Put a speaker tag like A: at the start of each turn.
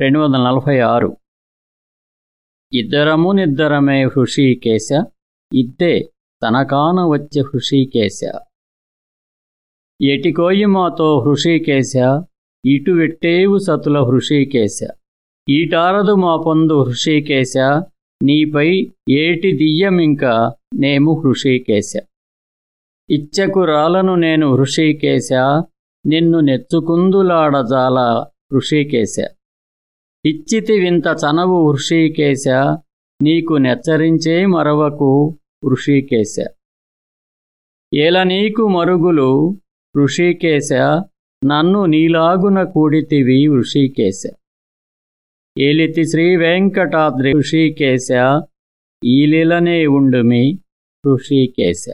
A: రెండు వందల నలభై ఆరు. ఇద్దరము నిద్దరమే హృషీకేశ ఇద్దే తనకాన వచ్చే హృషీకేశ. ఎటికోయి మాతో హృషీకేశ ఇటు వెట్టేవు సతుల హృషీకేశ. ఈటారదు మా పొందు హృషీకేశ నీపై ఏటి దియ్యమింక నేము హృషీకేశ. ఇచ్చకు రాలను నేను హృషీకేశ నిన్ను నెచ్చుకుందులాడజాల హృషీకేశ. ఇచ్చితి వింత చనవు హృషీకేశ నీకు నెచ్చరించే మరవకు హృషీకేశ ఏల నీకు మరుగులు ఋషికేశ నన్ను నీలాగున కూడితివి ఋషికేశ ఏలితి శ్రీ వెంకటాద్రి ఋషికేశ ఈలిలనే ఉండుమి ఋషికేశ